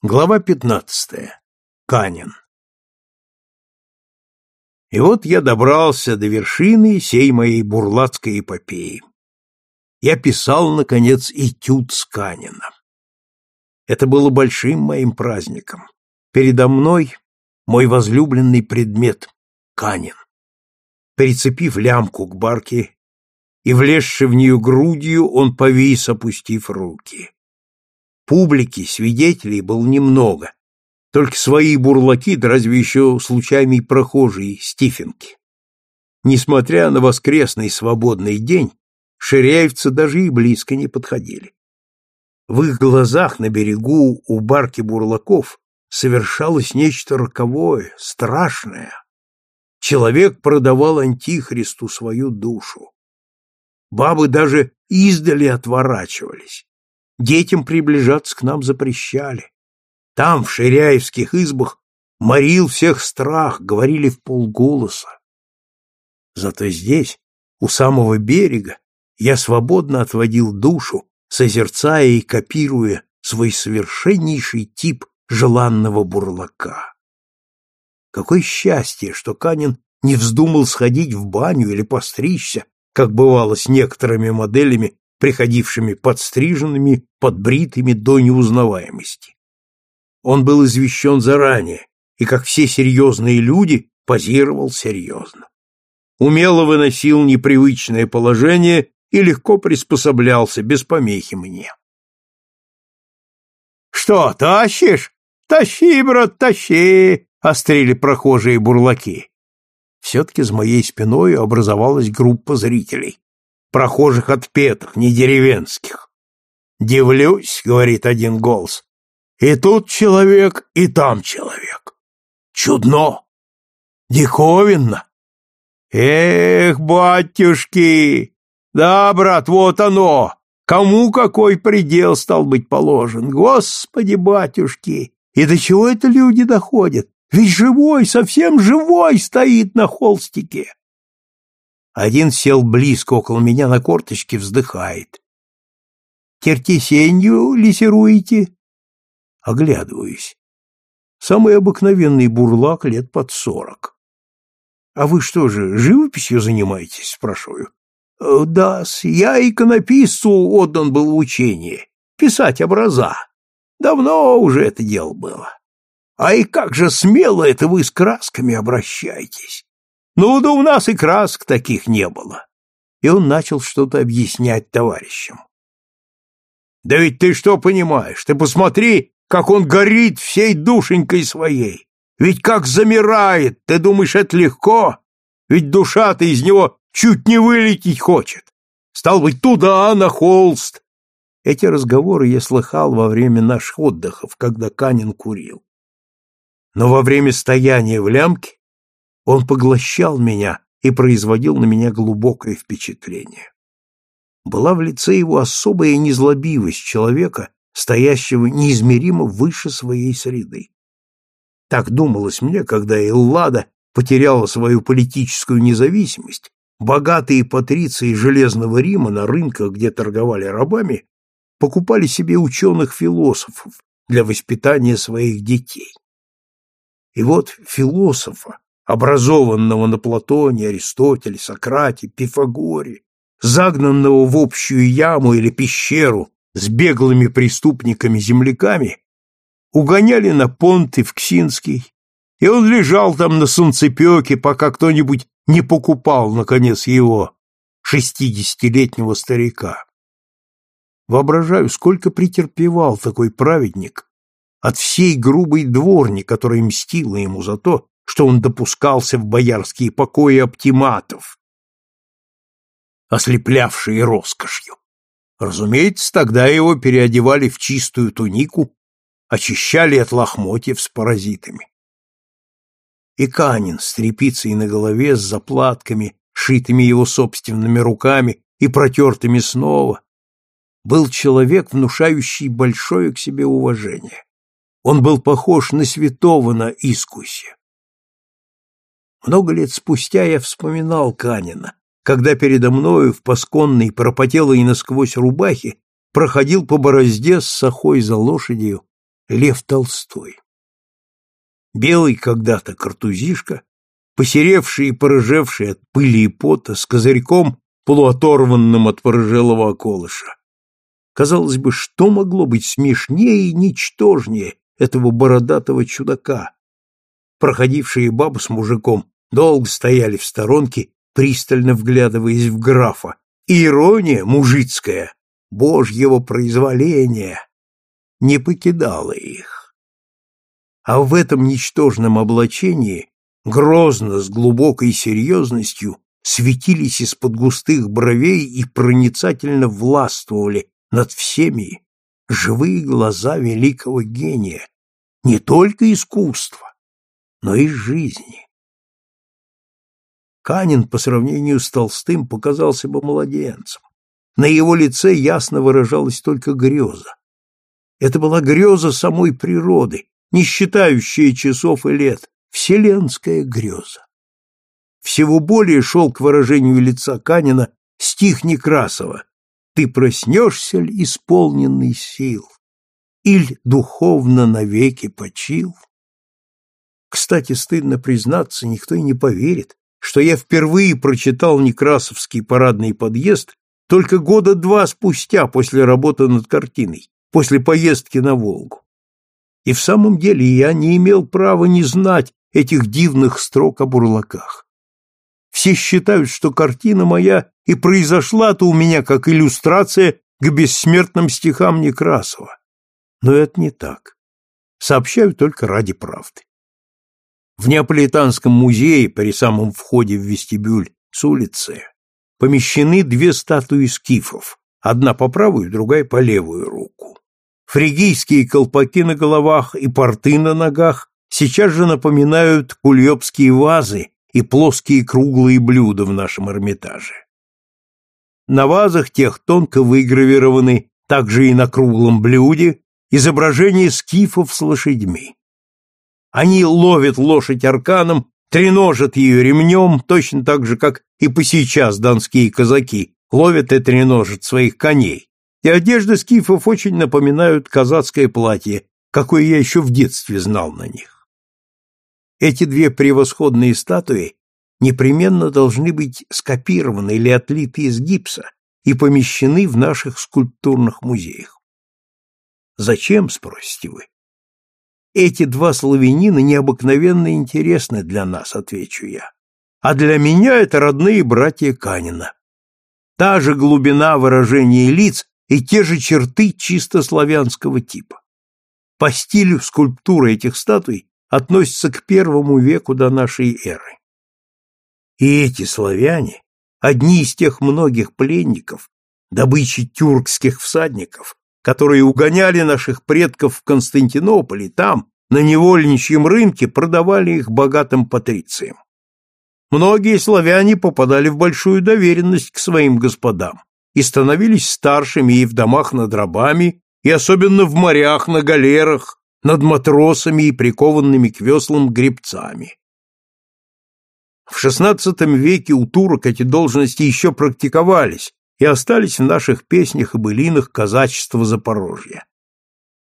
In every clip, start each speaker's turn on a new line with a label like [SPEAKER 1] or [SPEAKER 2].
[SPEAKER 1] Глава пятнадцатая. Канин. И вот я добрался до вершины сей моей бурлацкой эпопеи. Я писал, наконец, этюд с Канина. Это было большим моим праздником. Передо мной мой возлюбленный предмет — Канин. Прицепив лямку к барке и влезши в нее грудью, он повис, опустив руки. Публики, свидетелей было немного, только свои бурлаки, да разве еще случайный прохожий Стифенки. Несмотря на воскресный свободный день, ширяевцы даже и близко не подходили. В их глазах на берегу у барки бурлаков совершалось нечто роковое, страшное. Человек продавал антихристу свою душу. Бабы даже издали отворачивались. Детям приближаться к нам запрещали. Там, в ширяевских избах, морил всех страх, говорили в полголоса. Зато здесь, у самого берега, я свободно отводил душу, созерцая и копируя свой совершеннейший тип желанного бурлака. Какое счастье, что Канин не вздумал сходить в баню или постричься, как бывало с некоторыми моделями приходившими подстриженными, подбритыми до неузнаваемости. Он был извещен заранее, и, как все серьезные люди, позировал серьезно. Умело выносил непривычное положение и легко приспособлялся, без помехи мне. «Что, тащишь? Тащи, брат, тащи!» — острили прохожие бурлаки. Все-таки за моей спиной образовалась группа зрителей прохожих отпетых, не деревенских. «Дивлюсь», — говорит один голос, — «и тут человек, и там человек. Чудно! Диковинно! Эх, батюшки! Да, брат, вот оно! Кому какой предел стал быть положен? Господи, батюшки! И до чего это люди доходят? Ведь живой, совсем живой стоит на холстике. Один сел близко около меня на корточке, вздыхает. «Тертесенью лисируете?» Оглядываюсь. Самый обыкновенный бурлак лет под сорок. «А вы что же, живописью занимаетесь?» — спрашиваю. «Э, да я иконописцу отдан был учение. Писать образа. Давно уже это дело было. А и как же смело это вы с красками обращаетесь. Ну, да у нас и красок таких не было. И он начал что-то объяснять товарищам. Да ведь ты что понимаешь? Ты посмотри, как он горит всей душенькой своей. Ведь как замирает, ты думаешь, это легко? Ведь душа-то из него чуть не вылететь хочет. Стал быть, туда, на холст. Эти разговоры я слыхал во время наших отдыхов, когда Канин курил. Но во время стояния в лямке он поглощал меня и производил на меня глубокое впечатление. Была в лице его особая незлобивость человека, стоящего неизмеримо выше своей среды. Так думалось мне, когда Эллада потеряла свою политическую независимость, богатые патриции Железного Рима на рынках, где торговали рабами, покупали себе ученых-философов для воспитания своих детей. И вот философа, образованного на Платоне, Аристотеле, Сократе, Пифагоре, загнанного в общую яму или пещеру с беглыми преступниками-земляками, угоняли на понт Евксинский, и он лежал там на солнцепеке, пока кто-нибудь не покупал, наконец, его, шестидесятилетнего старика. Воображаю, сколько претерпевал такой праведник от всей грубой дворни, которая мстила ему за то, что он допускался в боярские покои оптиматов, ослеплявшие роскошью. Разумеется, тогда его переодевали в чистую тунику, очищали от лохмотьев с паразитами. И Канин с тряпицей на голове, с заплатками, шитыми его собственными руками и протертыми снова, был человек, внушающий большое к себе уважение. Он был похож на святого на искусе. Много лет спустя я вспоминал Канина, когда передо мною в пасконной, пропотелой насквозь рубахе проходил по борозде с сахой за лошадью Лев Толстой. Белый когда-то картузишка, посеревший и порыжевший от пыли и пота, с козырьком, полуоторванным от порыжелого околыша. Казалось бы, что могло быть смешнее и ничтожнее этого бородатого чудака? Проходившие бабы с мужиком долго стояли в сторонке, пристально вглядываясь в графа. Ирония мужицкая, божьего произволения, не покидала их. А в этом ничтожном облачении грозно, с глубокой серьезностью, светились из-под густых бровей и проницательно властвовали над всеми живые глаза великого гения, не только искусства, но и жизни. Канин по сравнению с Толстым показался бы младенцем. На его лице ясно выражалась только греза. Это была греза самой природы, не считающая часов и лет, вселенская греза. Всего более шел к выражению лица Канина стих Некрасова «Ты проснешься ль исполненный сил, иль духовно навеки почил?» Кстати, стыдно признаться, никто и не поверит, что я впервые прочитал Некрасовский парадный подъезд только года два спустя после работы над картиной, после поездки на Волгу. И в самом деле я не имел права не знать этих дивных строк о бурлаках. Все считают, что картина моя и произошла-то у меня как иллюстрация к бессмертным стихам Некрасова. Но это не так. Сообщаю только ради правды. В Неаполитанском музее при самом входе в вестибюль с улицы помещены две статуи скифов, одна по правую, другая по левую руку. Фригийские колпаки на головах и порты на ногах сейчас же напоминают кульёбские вазы и плоские круглые блюда в нашем Эрмитаже. На вазах тех тонко выгравированы, также и на круглом блюде, изображения скифов с лошадьми. Они ловят лошадь арканом, треножат ее ремнем, точно так же, как и по сейчас донские казаки ловят и треножат своих коней. И одежда скифов очень напоминают казацкое платье, какое я еще в детстве знал на них. Эти две превосходные статуи непременно должны быть скопированы или отлиты из гипса и помещены в наших скульптурных музеях. Зачем, спросите вы? Эти два славянина необыкновенно интересны для нас, отвечу я. А для меня это родные братья Канина. Та же глубина выражения лиц и те же черты чисто славянского типа. По стилю скульптуры этих статуй относятся к первому веку до нашей эры. И эти славяне, одни из тех многих пленников, добычи тюркских всадников, которые угоняли наших предков в Константинополе, там, на невольничьем рынке, продавали их богатым патрициям. Многие славяне попадали в большую доверенность к своим господам и становились старшими и в домах над рабами, и особенно в морях на галерах, над матросами и прикованными к веслам гребцами. В XVI веке у турок эти должности еще практиковались, и остались в наших песнях и былинах казачества Запорожья.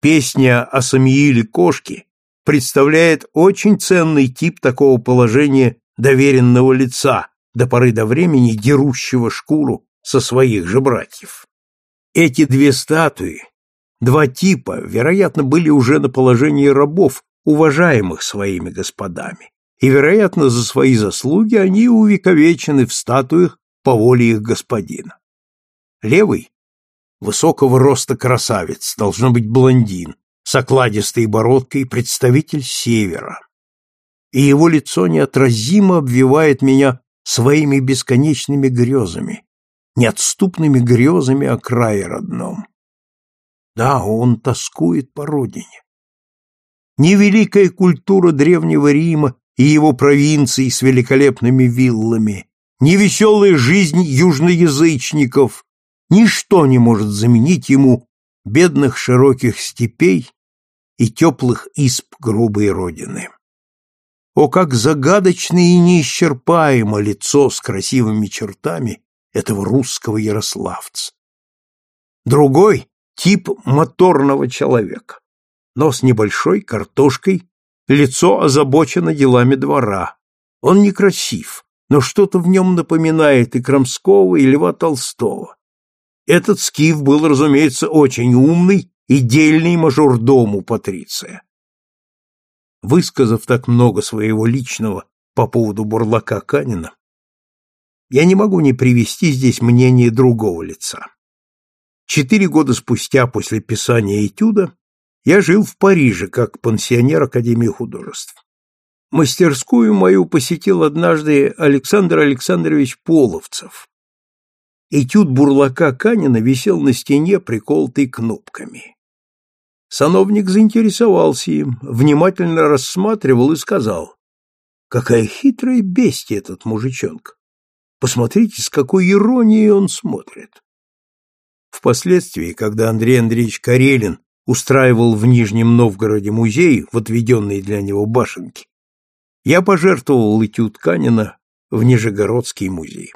[SPEAKER 1] Песня о Самииле Кошки представляет очень ценный тип такого положения доверенного лица, до поры до времени дерущего шкуру со своих же братьев. Эти две статуи, два типа, вероятно, были уже на положении рабов, уважаемых своими господами, и, вероятно, за свои заслуги они увековечены в статуях по воле их господина. Левый — высокого роста красавец, должно быть блондин, с окладистой бородкой, представитель севера. И его лицо неотразимо обвивает меня своими бесконечными грезами, неотступными грезами о крае родном. Да, он тоскует по родине. Невеликая культура древнего Рима и его провинций с великолепными виллами, невеселая жизнь южноязычников, Ничто не может заменить ему бедных широких степей и теплых исп грубой родины. О, как загадочно и неисчерпаемо лицо с красивыми чертами этого русского ярославца! Другой — тип моторного человека. Нос небольшой, картошкой, лицо озабочено делами двора. Он некрасив, но что-то в нем напоминает и Крамского, и Льва Толстого. Этот скиф был, разумеется, очень умный и дельный мажордом у Патриция. Высказав так много своего личного по поводу бурлака Канина, я не могу не привести здесь мнение другого лица. Четыре года спустя после писания этюда я жил в Париже как пансионер Академии художеств. Мастерскую мою посетил однажды Александр Александрович Половцев. Этюд бурлака Канина висел на стене, приколотый кнопками. Сановник заинтересовался им, внимательно рассматривал и сказал, «Какая хитрая бестия этот мужичонка! Посмотрите, с какой иронией он смотрит!» Впоследствии, когда Андрей Андреевич Карелин устраивал в Нижнем Новгороде музей в отведенной для него башенке, я пожертвовал этюд Канина в Нижегородский музей.